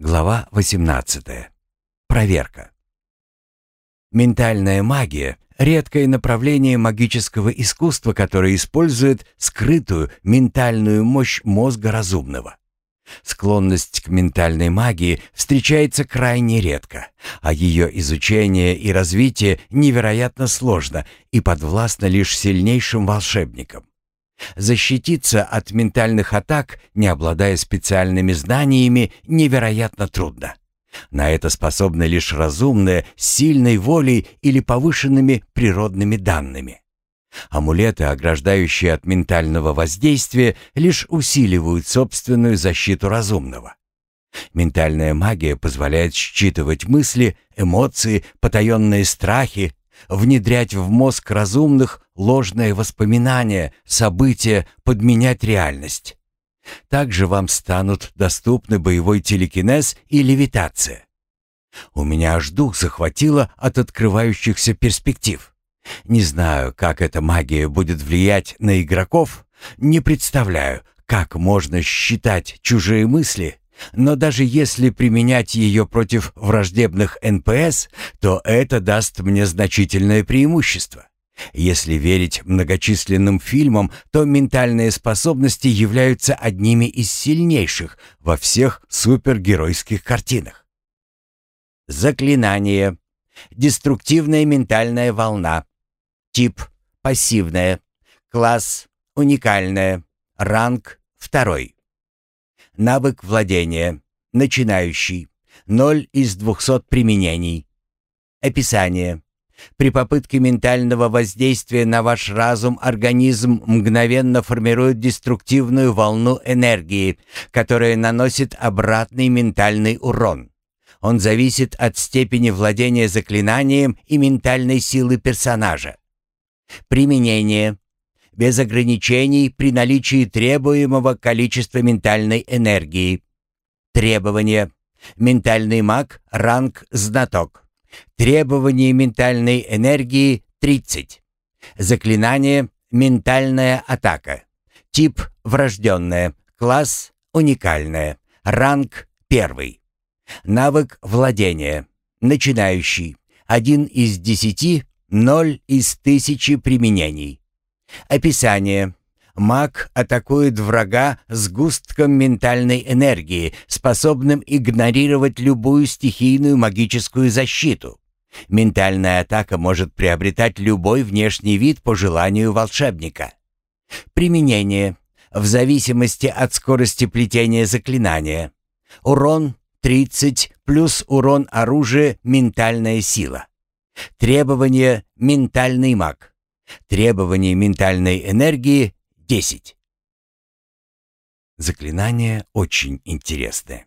Глава 18. Проверка. Ментальная магия — редкое направление магического искусства, которое использует скрытую ментальную мощь мозга разумного. Склонность к ментальной магии встречается крайне редко, а ее изучение и развитие невероятно сложно и подвластно лишь сильнейшим волшебникам. Защититься от ментальных атак, не обладая специальными знаниями, невероятно трудно. На это способны лишь разумные, сильной волей или повышенными природными данными. Амулеты, ограждающие от ментального воздействия, лишь усиливают собственную защиту разумного. Ментальная магия позволяет считывать мысли, эмоции, потаенные страхи, внедрять в мозг разумных ложные воспоминания, события, подменять реальность. Также вам станут доступны боевой телекинез и левитация. У меня аж дух захватило от открывающихся перспектив. Не знаю, как эта магия будет влиять на игроков, не представляю, как можно считать чужие мысли, но даже если применять ее против враждебных НПС, то это даст мне значительное преимущество. Если верить многочисленным фильмам, то ментальные способности являются одними из сильнейших во всех супергеройских картинах. Заклинание. Деструктивная ментальная волна. Тип – пассивная. Класс – уникальная. Ранг – второй. Навык владения. Начинающий. 0 из 200 применений. Описание. При попытке ментального воздействия на ваш разум организм мгновенно формирует деструктивную волну энергии, которая наносит обратный ментальный урон. Он зависит от степени владения заклинанием и ментальной силы персонажа. Применение без ограничений при наличии требуемого количества ментальной энергии. Требования. Ментальный маг, ранг знаток. Требования ментальной энергии 30. Заклинание «Ментальная атака». Тип «Врожденная». Класс «Уникальная». Ранг «Первый». Навык «Владение». Начинающий. Один из десяти, ноль из тысячи применений. Описание. Маг атакует врага с густком ментальной энергии, способным игнорировать любую стихийную магическую защиту. Ментальная атака может приобретать любой внешний вид по желанию волшебника. Применение. В зависимости от скорости плетения заклинания. Урон 30 плюс урон оружия «Ментальная сила». Требование «Ментальный маг». Требование ментальной энергии — 10. Заклинание очень интересное.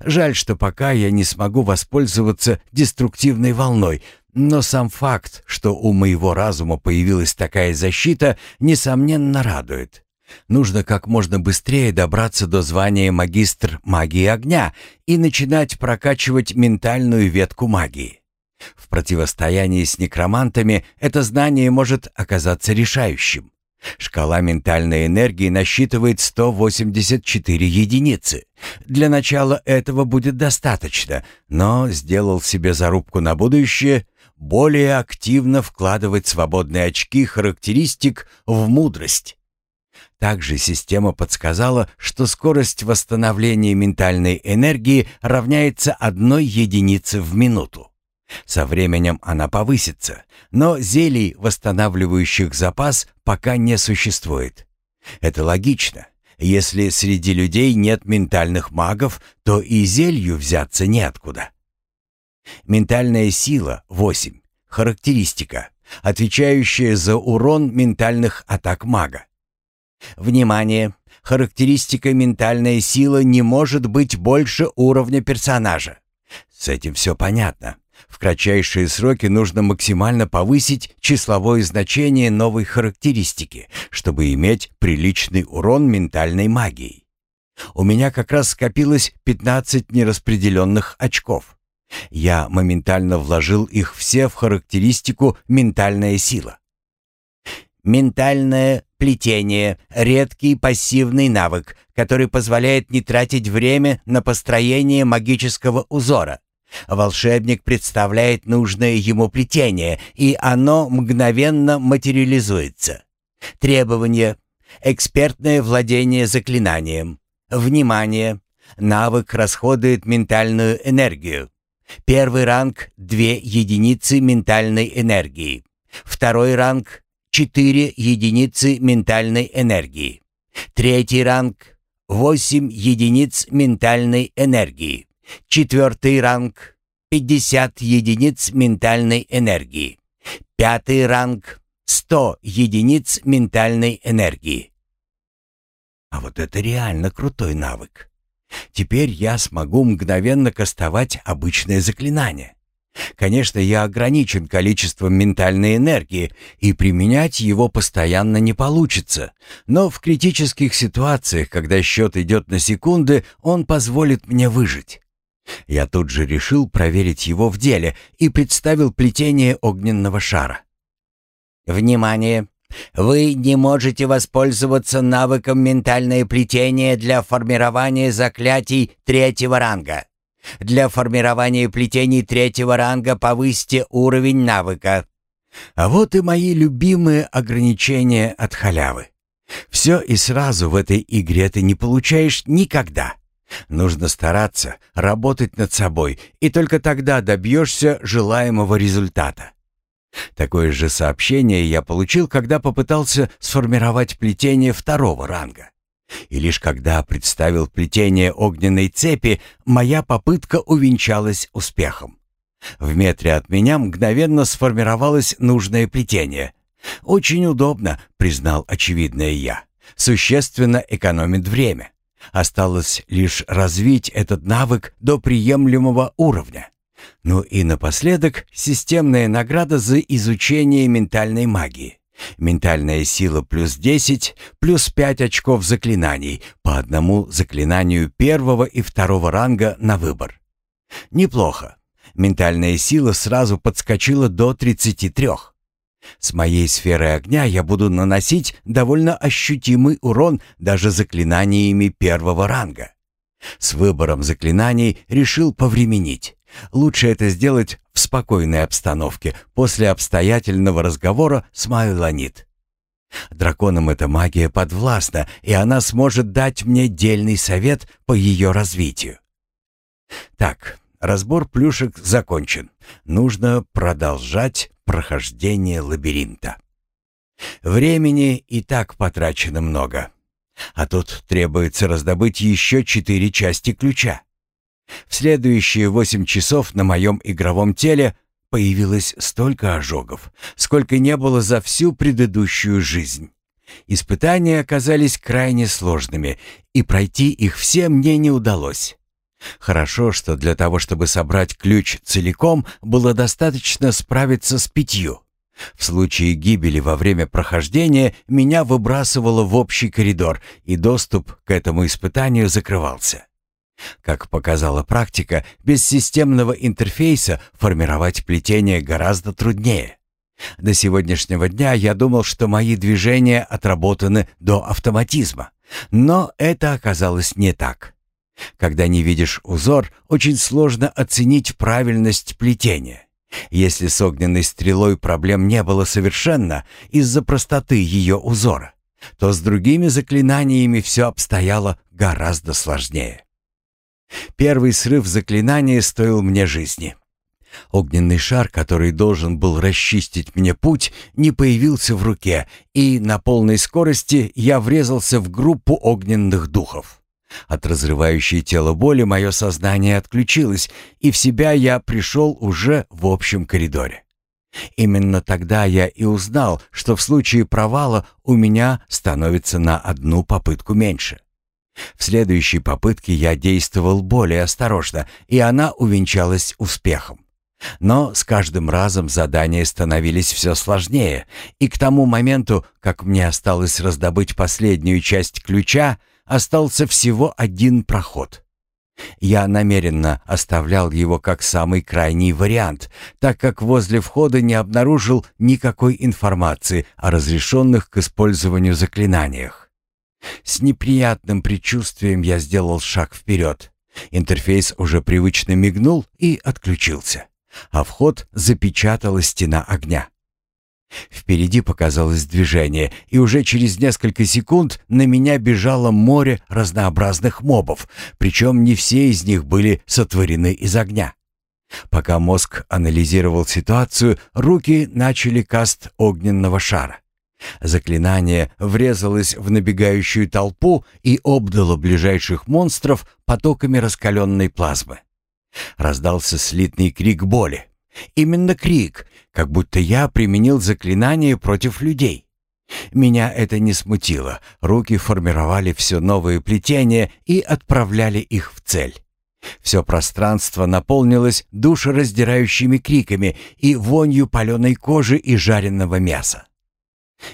Жаль, что пока я не смогу воспользоваться деструктивной волной, но сам факт, что у моего разума появилась такая защита, несомненно радует. Нужно как можно быстрее добраться до звания магистр магии огня и начинать прокачивать ментальную ветку магии. В противостоянии с некромантами это знание может оказаться решающим. Шкала ментальной энергии насчитывает 184 единицы. Для начала этого будет достаточно, но сделал себе зарубку на будущее более активно вкладывать свободные очки характеристик в мудрость. Также система подсказала, что скорость восстановления ментальной энергии равняется одной единице в минуту. Со временем она повысится, но зелий, восстанавливающих запас, пока не существует. Это логично. Если среди людей нет ментальных магов, то и зелью взяться неоткуда. Ментальная сила — 8. Характеристика, отвечающая за урон ментальных атак мага. Внимание! Характеристика ментальная сила не может быть больше уровня персонажа. С этим все понятно. В кратчайшие сроки нужно максимально повысить числовое значение новой характеристики, чтобы иметь приличный урон ментальной магией. У меня как раз скопилось 15 нераспределенных очков. Я моментально вложил их все в характеристику «ментальная сила». Ментальное плетение — редкий пассивный навык, который позволяет не тратить время на построение магического узора. Волшебник представляет нужное ему плетение, и оно мгновенно материализуется. Требования. Экспертное владение заклинанием. Внимание. Навык расходует ментальную энергию. Первый ранг – 2 единицы ментальной энергии. Второй ранг – 4 единицы ментальной энергии. Третий ранг – 8 единиц ментальной энергии. Четвертый ранг – 50 единиц ментальной энергии. Пятый ранг – 100 единиц ментальной энергии. А вот это реально крутой навык. Теперь я смогу мгновенно кастовать обычное заклинание. Конечно, я ограничен количеством ментальной энергии, и применять его постоянно не получится, но в критических ситуациях, когда счет идет на секунды, он позволит мне выжить. Я тут же решил проверить его в деле и представил плетение огненного шара. «Внимание! Вы не можете воспользоваться навыком ментальное плетение для формирования заклятий третьего ранга. Для формирования плетений третьего ранга повысьте уровень навыка. А вот и мои любимые ограничения от халявы. Все и сразу в этой игре ты не получаешь никогда. Нужно стараться, работать над собой, и только тогда добьешься желаемого результата. Такое же сообщение я получил, когда попытался сформировать плетение второго ранга. И лишь когда представил плетение огненной цепи, моя попытка увенчалась успехом. В метре от меня мгновенно сформировалось нужное плетение. «Очень удобно», — признал очевидное я. «Существенно экономит время. Осталось лишь развить этот навык до приемлемого уровня». Ну и напоследок системная награда за изучение ментальной магии. Ментальная сила плюс 10, плюс 5 очков заклинаний, по одному заклинанию первого и второго ранга на выбор. Неплохо. Ментальная сила сразу подскочила до 33. С моей сферой огня я буду наносить довольно ощутимый урон даже заклинаниями первого ранга. С выбором заклинаний решил повременить. Лучше это сделать в спокойной обстановке, после обстоятельного разговора с Майланит. Драконам эта магия подвластна, и она сможет дать мне дельный совет по ее развитию. Так, разбор плюшек закончен. Нужно продолжать прохождение лабиринта. Времени и так потрачено много. А тут требуется раздобыть еще четыре части ключа. В следующие восемь часов на моем игровом теле появилось столько ожогов, сколько не было за всю предыдущую жизнь. Испытания оказались крайне сложными, и пройти их все мне не удалось. Хорошо, что для того, чтобы собрать ключ целиком, было достаточно справиться с пятью. В случае гибели во время прохождения меня выбрасывало в общий коридор, и доступ к этому испытанию закрывался. Как показала практика, без системного интерфейса формировать плетение гораздо труднее. До сегодняшнего дня я думал, что мои движения отработаны до автоматизма, но это оказалось не так. Когда не видишь узор, очень сложно оценить правильность плетения. Если с огненной стрелой проблем не было совершенно из-за простоты ее узора, то с другими заклинаниями все обстояло гораздо сложнее. Первый срыв заклинания стоил мне жизни. Огненный шар, который должен был расчистить мне путь, не появился в руке, и на полной скорости я врезался в группу огненных духов. От разрывающей тело боли мое сознание отключилось, и в себя я пришел уже в общем коридоре. Именно тогда я и узнал, что в случае провала у меня становится на одну попытку меньше. В следующей попытке я действовал более осторожно, и она увенчалась успехом. Но с каждым разом задания становились все сложнее, и к тому моменту, как мне осталось раздобыть последнюю часть ключа, остался всего один проход. Я намеренно оставлял его как самый крайний вариант, так как возле входа не обнаружил никакой информации о разрешенных к использованию заклинаниях. С неприятным предчувствием я сделал шаг вперед. Интерфейс уже привычно мигнул и отключился, а вход запечатала стена огня. Впереди показалось движение, и уже через несколько секунд на меня бежало море разнообразных мобов, причем не все из них были сотворены из огня. Пока мозг анализировал ситуацию, руки начали каст огненного шара. Заклинание врезалось в набегающую толпу и обдало ближайших монстров потоками раскаленной плазмы. Раздался слитный крик боли. Именно крик, как будто я применил заклинание против людей. Меня это не смутило. Руки формировали все новые плетения и отправляли их в цель. Все пространство наполнилось душераздирающими криками и вонью паленой кожи и жареного мяса.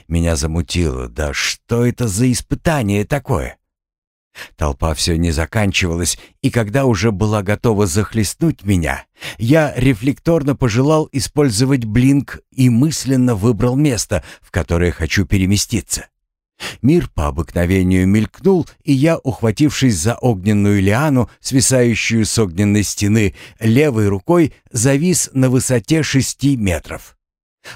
Меня замутило. Да что это за испытание такое? Толпа все не заканчивалась, и когда уже была готова захлестнуть меня, я рефлекторно пожелал использовать блинк и мысленно выбрал место, в которое хочу переместиться. Мир по обыкновению мелькнул, и я, ухватившись за огненную лиану, свисающую с огненной стены, левой рукой завис на высоте шести метров.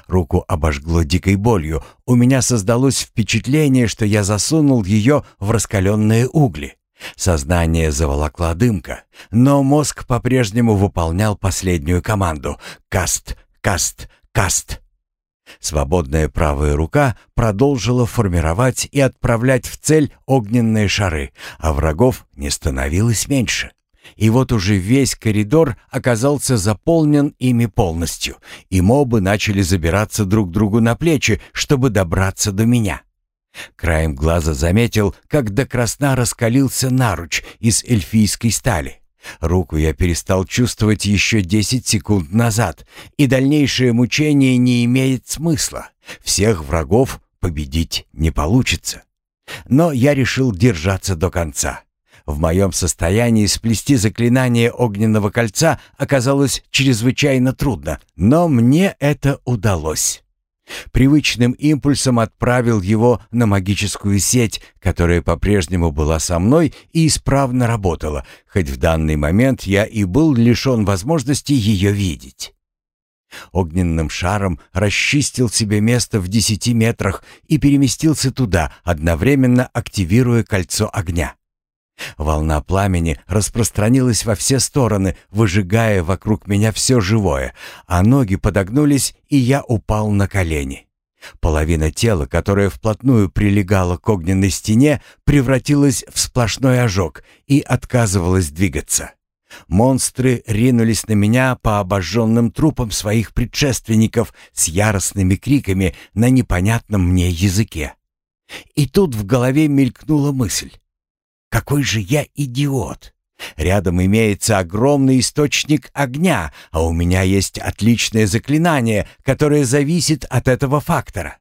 Руку обожгло дикой болью. У меня создалось впечатление, что я засунул ее в раскаленные угли. Сознание заволокла дымка, но мозг по-прежнему выполнял последнюю команду «Каст! Каст! Каст!». Свободная правая рука продолжила формировать и отправлять в цель огненные шары, а врагов не становилось меньше. И вот уже весь коридор оказался заполнен ими полностью, и мобы начали забираться друг другу на плечи, чтобы добраться до меня. Краем глаза заметил, как до красна раскалился наруч из эльфийской стали. Руку я перестал чувствовать еще десять секунд назад, и дальнейшее мучение не имеет смысла. Всех врагов победить не получится. Но я решил держаться до конца. В моем состоянии сплести заклинание огненного кольца оказалось чрезвычайно трудно, но мне это удалось. Привычным импульсом отправил его на магическую сеть, которая по-прежнему была со мной и исправно работала, хоть в данный момент я и был лишен возможности ее видеть. Огненным шаром расчистил себе место в десяти метрах и переместился туда, одновременно активируя кольцо огня. Волна пламени распространилась во все стороны, выжигая вокруг меня все живое, а ноги подогнулись, и я упал на колени. Половина тела, которая вплотную прилегала к огненной стене, превратилась в сплошной ожог и отказывалась двигаться. Монстры ринулись на меня по обожженным трупам своих предшественников с яростными криками на непонятном мне языке. И тут в голове мелькнула мысль. Какой же я идиот! Рядом имеется огромный источник огня, а у меня есть отличное заклинание, которое зависит от этого фактора.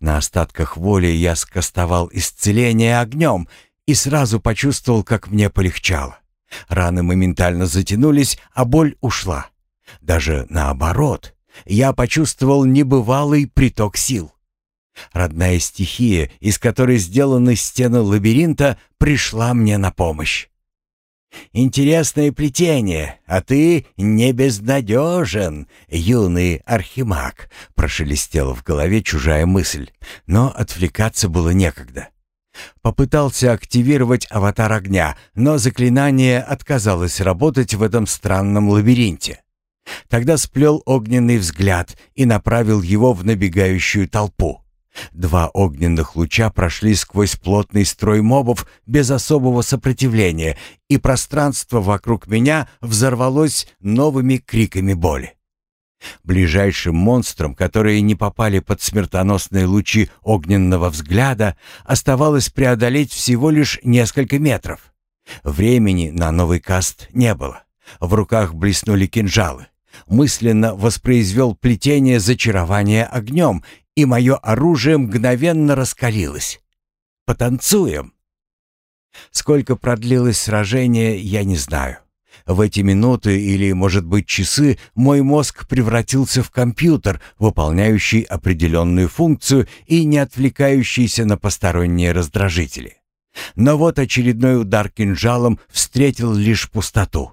На остатках воли я скостовал исцеление огнем и сразу почувствовал, как мне полегчало. Раны моментально затянулись, а боль ушла. Даже наоборот, я почувствовал небывалый приток сил. Родная стихия, из которой сделаны стены лабиринта, пришла мне на помощь. «Интересное плетение, а ты не безнадежен, юный архимаг», — прошелестела в голове чужая мысль, но отвлекаться было некогда. Попытался активировать аватар огня, но заклинание отказалось работать в этом странном лабиринте. Тогда сплел огненный взгляд и направил его в набегающую толпу. Два огненных луча прошли сквозь плотный строй мобов без особого сопротивления, и пространство вокруг меня взорвалось новыми криками боли. Ближайшим монстрам, которые не попали под смертоносные лучи огненного взгляда, оставалось преодолеть всего лишь несколько метров. Времени на новый каст не было. В руках блеснули кинжалы. Мысленно воспроизвел плетение зачарования огнем и мое оружие мгновенно раскалилось. «Потанцуем!» Сколько продлилось сражение, я не знаю. В эти минуты или, может быть, часы мой мозг превратился в компьютер, выполняющий определенную функцию и не отвлекающийся на посторонние раздражители. Но вот очередной удар кинжалом встретил лишь пустоту.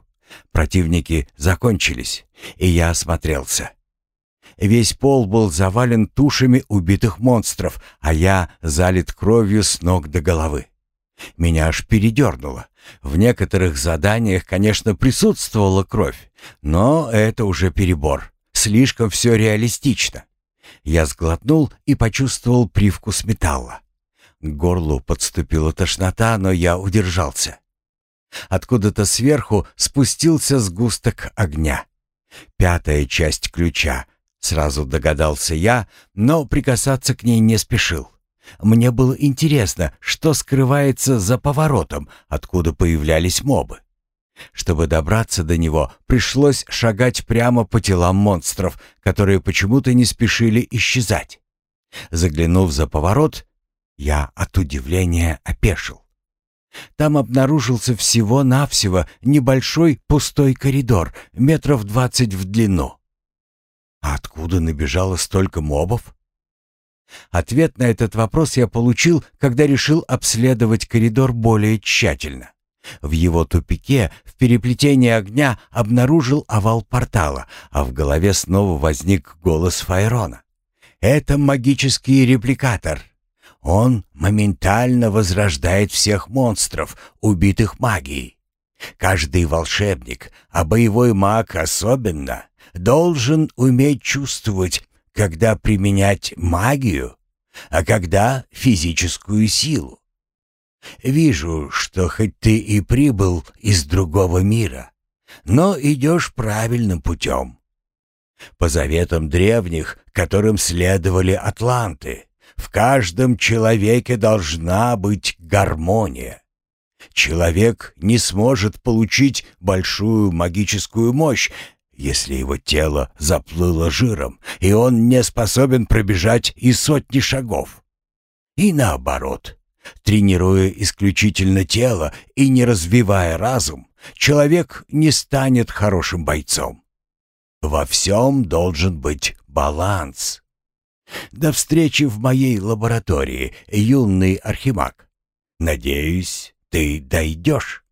Противники закончились, и я осмотрелся. Весь пол был завален тушами убитых монстров, а я залит кровью с ног до головы. Меня аж передернуло. В некоторых заданиях, конечно, присутствовала кровь, но это уже перебор. Слишком все реалистично. Я сглотнул и почувствовал привкус металла. К горлу подступила тошнота, но я удержался. Откуда-то сверху спустился сгусток огня. Пятая часть ключа. Сразу догадался я, но прикасаться к ней не спешил. Мне было интересно, что скрывается за поворотом, откуда появлялись мобы. Чтобы добраться до него, пришлось шагать прямо по телам монстров, которые почему-то не спешили исчезать. Заглянув за поворот, я от удивления опешил. Там обнаружился всего-навсего небольшой пустой коридор, метров двадцать в длину. А откуда набежало столько мобов? Ответ на этот вопрос я получил, когда решил обследовать коридор более тщательно. В его тупике, в переплетении огня, обнаружил овал портала, а в голове снова возник голос Файрона. «Это магический репликатор. Он моментально возрождает всех монстров, убитых магией. Каждый волшебник, а боевой маг особенно, должен уметь чувствовать, когда применять магию, а когда физическую силу. Вижу, что хоть ты и прибыл из другого мира, но идешь правильным путем. По заветам древних, которым следовали атланты, в каждом человеке должна быть гармония. Человек не сможет получить большую магическую мощь, если его тело заплыло жиром, и он не способен пробежать и сотни шагов. И наоборот, тренируя исключительно тело и не развивая разум, человек не станет хорошим бойцом. Во всем должен быть баланс. До встречи в моей лаборатории, юный архимаг. Надеюсь, ты дойдешь.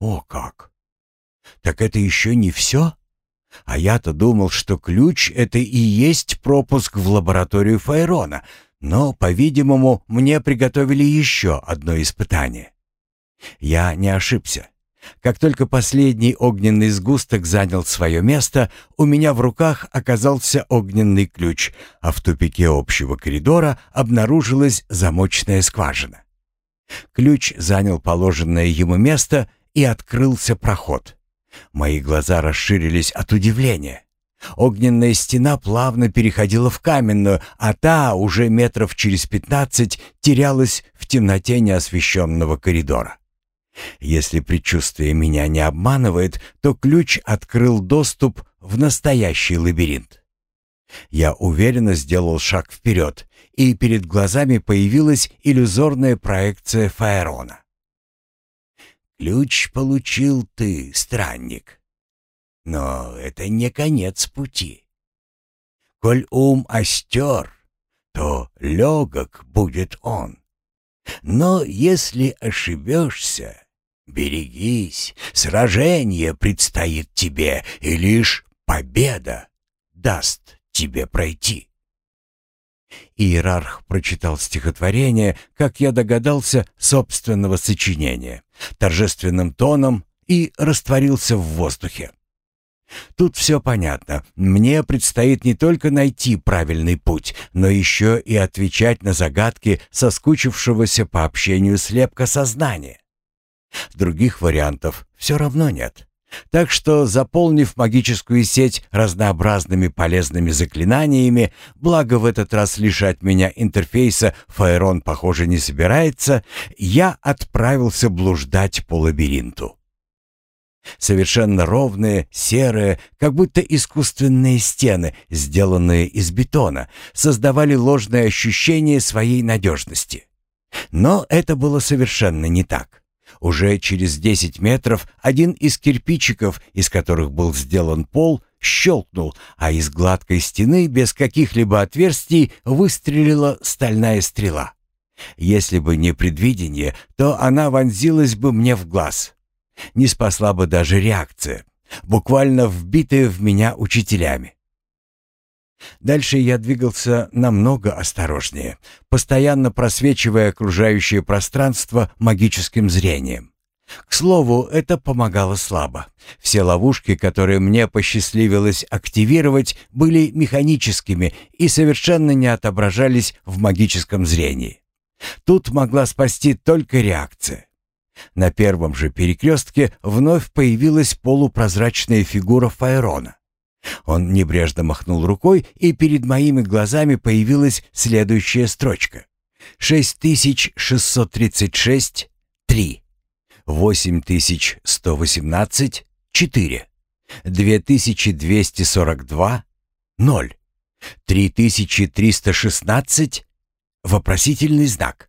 О как! Так это еще не все? А я-то думал, что ключ — это и есть пропуск в лабораторию Файрона, но, по-видимому, мне приготовили еще одно испытание. Я не ошибся. Как только последний огненный сгусток занял свое место, у меня в руках оказался огненный ключ, а в тупике общего коридора обнаружилась замочная скважина. Ключ занял положенное ему место, и открылся проход. Мои глаза расширились от удивления. Огненная стена плавно переходила в каменную, а та уже метров через пятнадцать терялась в темноте неосвещенного коридора. Если предчувствие меня не обманывает, то ключ открыл доступ в настоящий лабиринт. Я уверенно сделал шаг вперед, и перед глазами появилась иллюзорная проекция Фаэрона. Ключ получил ты, странник. Но это не конец пути. Коль ум остер, то легок будет он. Но если ошибешься, берегись, сражение предстоит тебе, и лишь победа даст тебе пройти. Иерарх прочитал стихотворение, как я догадался, собственного сочинения, торжественным тоном и растворился в воздухе. Тут все понятно. Мне предстоит не только найти правильный путь, но еще и отвечать на загадки соскучившегося по общению слепка сознания. Других вариантов все равно нет. Так что, заполнив магическую сеть разнообразными полезными заклинаниями, благо в этот раз лишать меня интерфейса Фаерон, похоже, не собирается, я отправился блуждать по лабиринту. Совершенно ровные, серые, как будто искусственные стены, сделанные из бетона, создавали ложное ощущение своей надежности. Но это было совершенно не так. Уже через десять метров один из кирпичиков, из которых был сделан пол, щелкнул, а из гладкой стены без каких-либо отверстий выстрелила стальная стрела. Если бы не предвидение, то она вонзилась бы мне в глаз. Не спасла бы даже реакция, буквально вбитая в меня учителями. Дальше я двигался намного осторожнее, постоянно просвечивая окружающее пространство магическим зрением. К слову, это помогало слабо. Все ловушки, которые мне посчастливилось активировать, были механическими и совершенно не отображались в магическом зрении. Тут могла спасти только реакция. На первом же перекрестке вновь появилась полупрозрачная фигура Фаерона. Он небрежно махнул рукой, и перед моими глазами появилась следующая строчка. 6636 3 8118 4 2242 0 3316 вопросительный знак.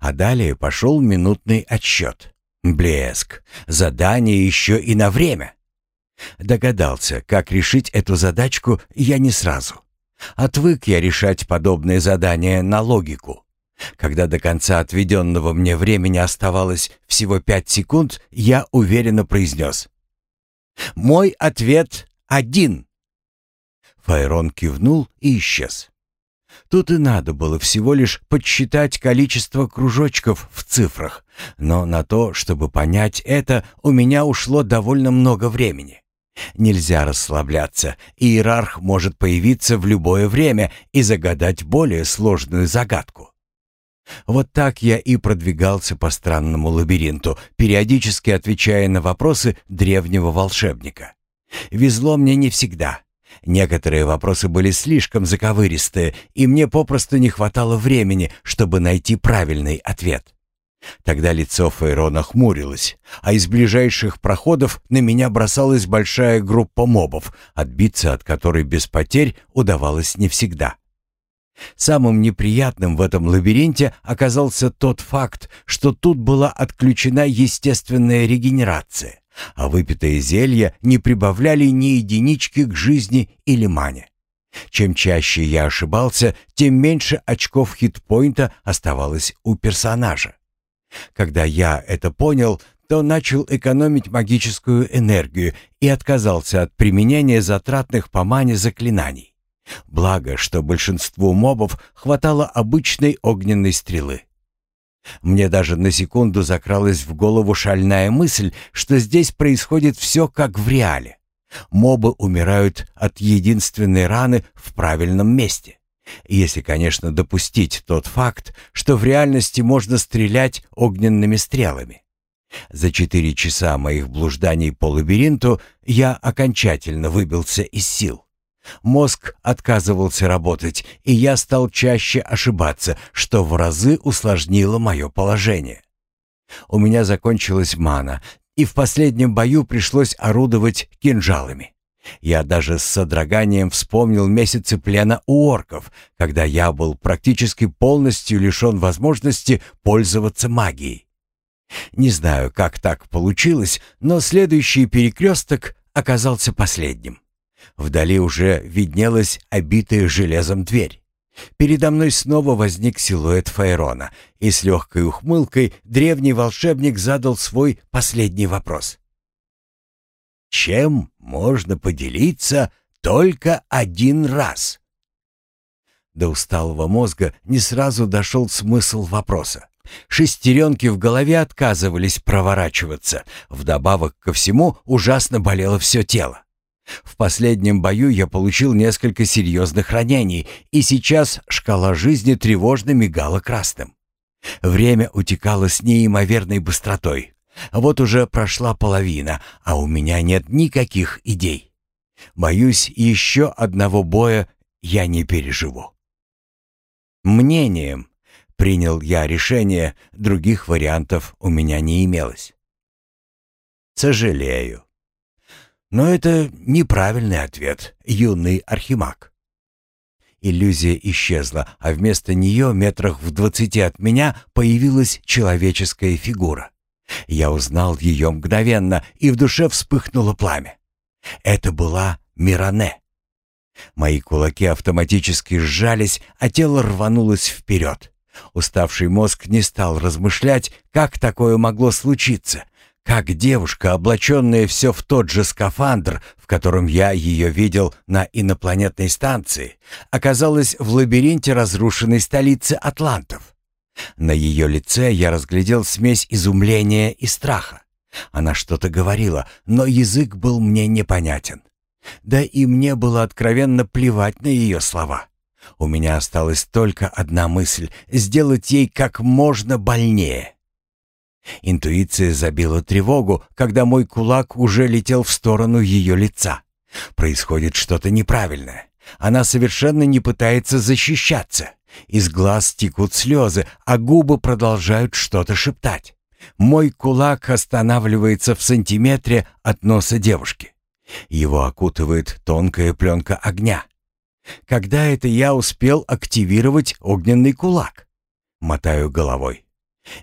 А далее пошел минутный отсчет. Блеск. Задание еще и на время. Догадался, как решить эту задачку я не сразу. Отвык я решать подобные задания на логику. Когда до конца отведенного мне времени оставалось всего пять секунд, я уверенно произнес. «Мой ответ один». Файрон кивнул и исчез. Тут и надо было всего лишь подсчитать количество кружочков в цифрах, но на то, чтобы понять это, у меня ушло довольно много времени. Нельзя расслабляться, иерарх может появиться в любое время и загадать более сложную загадку. Вот так я и продвигался по странному лабиринту, периодически отвечая на вопросы древнего волшебника. Везло мне не всегда. Некоторые вопросы были слишком заковыристые, и мне попросту не хватало времени, чтобы найти правильный ответ. Тогда лицо Фейрона хмурилось, а из ближайших проходов на меня бросалась большая группа мобов, отбиться от которой без потерь удавалось не всегда. Самым неприятным в этом лабиринте оказался тот факт, что тут была отключена естественная регенерация, а выпитые зелья не прибавляли ни единички к жизни или мане. Чем чаще я ошибался, тем меньше очков хитпоинта оставалось у персонажа. Когда я это понял, то начал экономить магическую энергию и отказался от применения затратных по мане заклинаний. Благо, что большинству мобов хватало обычной огненной стрелы. Мне даже на секунду закралась в голову шальная мысль, что здесь происходит все как в реале. Мобы умирают от единственной раны в правильном месте. Если, конечно, допустить тот факт, что в реальности можно стрелять огненными стрелами. За четыре часа моих блужданий по лабиринту я окончательно выбился из сил. Мозг отказывался работать, и я стал чаще ошибаться, что в разы усложнило мое положение. У меня закончилась мана, и в последнем бою пришлось орудовать кинжалами. Я даже с содроганием вспомнил месяцы плена у орков, когда я был практически полностью лишен возможности пользоваться магией. Не знаю, как так получилось, но следующий перекресток оказался последним. Вдали уже виднелась обитая железом дверь. Передо мной снова возник силуэт Фаерона, и с легкой ухмылкой древний волшебник задал свой последний вопрос. «Чем можно поделиться только один раз?» До усталого мозга не сразу дошел смысл вопроса. Шестеренки в голове отказывались проворачиваться. Вдобавок ко всему ужасно болело все тело. В последнем бою я получил несколько серьезных ранений, и сейчас шкала жизни тревожно мигала красным. Время утекало с неимоверной быстротой. Вот уже прошла половина, а у меня нет никаких идей. Боюсь, еще одного боя я не переживу. Мнением принял я решение, других вариантов у меня не имелось. Сожалею. Но это неправильный ответ, юный архимаг. Иллюзия исчезла, а вместо нее, метрах в двадцати от меня, появилась человеческая фигура. Я узнал ее мгновенно, и в душе вспыхнуло пламя. Это была Миране. Мои кулаки автоматически сжались, а тело рванулось вперед. Уставший мозг не стал размышлять, как такое могло случиться, как девушка, облаченная все в тот же скафандр, в котором я ее видел на инопланетной станции, оказалась в лабиринте разрушенной столицы Атлантов. На ее лице я разглядел смесь изумления и страха. Она что-то говорила, но язык был мне непонятен. Да и мне было откровенно плевать на ее слова. У меня осталась только одна мысль — сделать ей как можно больнее. Интуиция забила тревогу, когда мой кулак уже летел в сторону ее лица. Происходит что-то неправильное. Она совершенно не пытается защищаться. Из глаз текут слезы, а губы продолжают что-то шептать. Мой кулак останавливается в сантиметре от носа девушки. Его окутывает тонкая пленка огня. Когда это я успел активировать огненный кулак? Мотаю головой.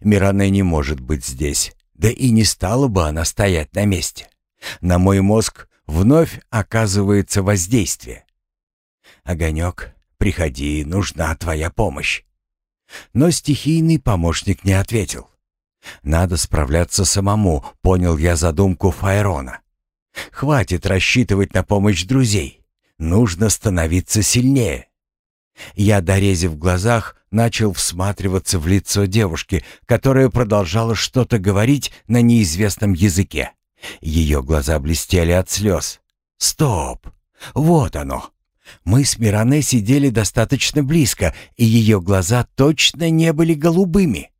Миране не может быть здесь, да и не стала бы она стоять на месте. На мой мозг вновь оказывается воздействие. «Огонек, приходи, нужна твоя помощь». Но стихийный помощник не ответил. «Надо справляться самому», — понял я задумку Файрона. «Хватит рассчитывать на помощь друзей. Нужно становиться сильнее». Я, дорезив глазах, начал всматриваться в лицо девушки, которая продолжала что-то говорить на неизвестном языке. Ее глаза блестели от слез. «Стоп! Вот оно!» Мы с Миране сидели достаточно близко, и ее глаза точно не были голубыми.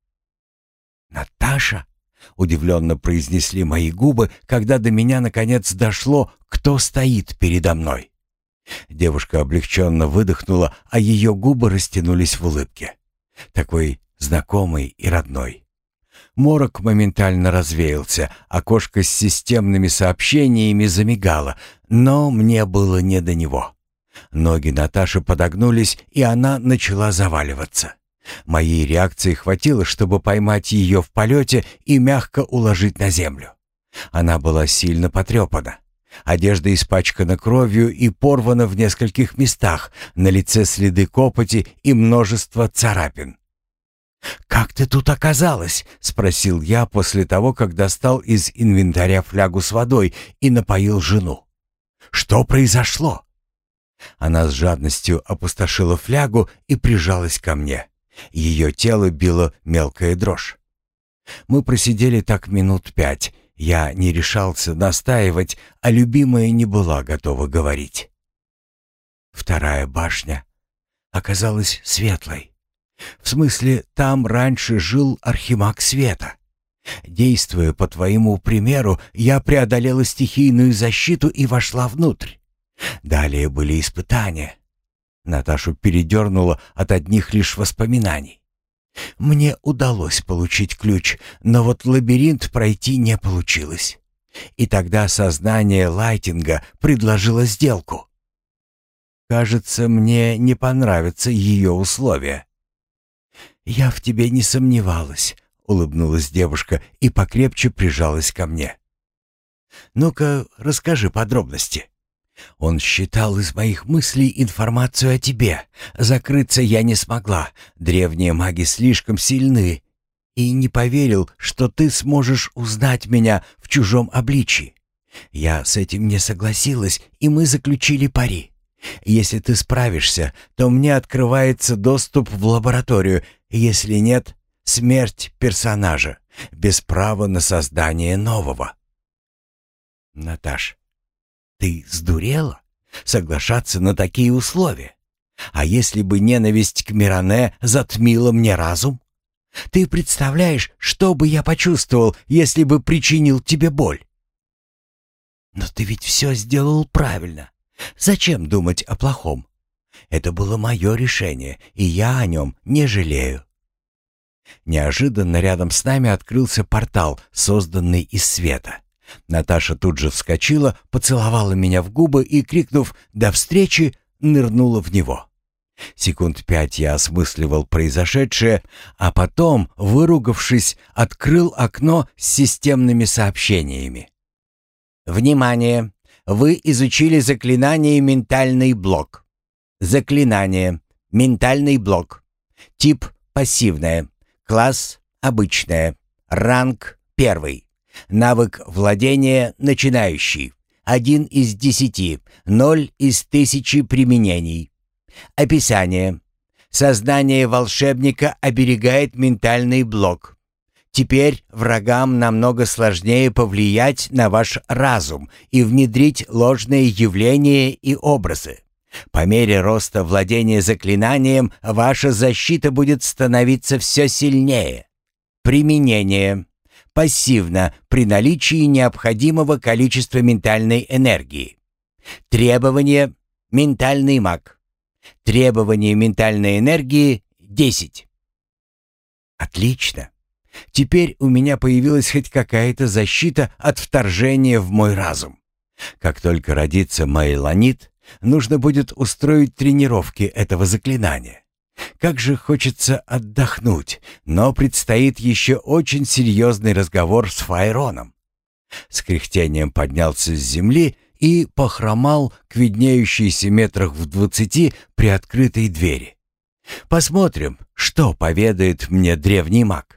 «Наташа?» — удивленно произнесли мои губы, когда до меня наконец дошло, кто стоит передо мной. Девушка облегченно выдохнула, а ее губы растянулись в улыбке. Такой знакомый и родной. Морок моментально развеялся, окошко с системными сообщениями замигало, но мне было не до него. Ноги Наташи подогнулись, и она начала заваливаться. Моей реакции хватило, чтобы поймать ее в полете и мягко уложить на землю. Она была сильно потрепана. Одежда испачкана кровью и порвана в нескольких местах, на лице следы копоти и множество царапин. «Как ты тут оказалась?» — спросил я после того, как достал из инвентаря флягу с водой и напоил жену. «Что произошло?» Она с жадностью опустошила флягу и прижалась ко мне. Ее тело било мелкая дрожь. Мы просидели так минут пять, я не решался настаивать, а любимая не была готова говорить. Вторая башня оказалась светлой. В смысле, там раньше жил архимаг света. Действуя по твоему примеру, я преодолела стихийную защиту и вошла внутрь. Далее были испытания. Наташу передернуло от одних лишь воспоминаний. Мне удалось получить ключ, но вот лабиринт пройти не получилось. И тогда сознание Лайтинга предложило сделку. Кажется, мне не понравятся ее условия. «Я в тебе не сомневалась», — улыбнулась девушка и покрепче прижалась ко мне. «Ну-ка, расскажи подробности». Он считал из моих мыслей информацию о тебе. Закрыться я не смогла. Древние маги слишком сильны. И не поверил, что ты сможешь узнать меня в чужом обличии. Я с этим не согласилась, и мы заключили пари. Если ты справишься, то мне открывается доступ в лабораторию. Если нет, смерть персонажа, без права на создание нового. Наташ, ты сдурела? Соглашаться на такие условия? А если бы ненависть к Миране затмила мне разум? Ты представляешь, что бы я почувствовал, если бы причинил тебе боль? Но ты ведь все сделал правильно. Зачем думать о плохом? Это было мое решение, и я о нем не жалею. Неожиданно рядом с нами открылся портал, созданный из света. Наташа тут же вскочила, поцеловала меня в губы и, крикнув «До встречи!», нырнула в него. Секунд пять я осмысливал произошедшее, а потом, выругавшись, открыл окно с системными сообщениями. «Внимание! Вы изучили заклинание «Ментальный блок». Заклинание «Ментальный блок». Тип «Пассивное». Класс «Обычное». Ранг «Первый». Навык владения «Начинающий». Один из десяти, ноль из тысячи применений. Описание. Сознание волшебника оберегает ментальный блок. Теперь врагам намного сложнее повлиять на ваш разум и внедрить ложные явления и образы. По мере роста владения заклинанием ваша защита будет становиться все сильнее. Применение. Пассивно, при наличии необходимого количества ментальной энергии. Требование. Ментальный маг. Требование ментальной энергии — 10. Отлично. Теперь у меня появилась хоть какая-то защита от вторжения в мой разум. Как только родится Мейланит, нужно будет устроить тренировки этого заклинания. Как же хочется отдохнуть, но предстоит еще очень серьезный разговор с Файроном. С кряхтением поднялся с земли и похромал к виднеющейся метрах в двадцати при открытой двери. Посмотрим, что поведает мне древний маг.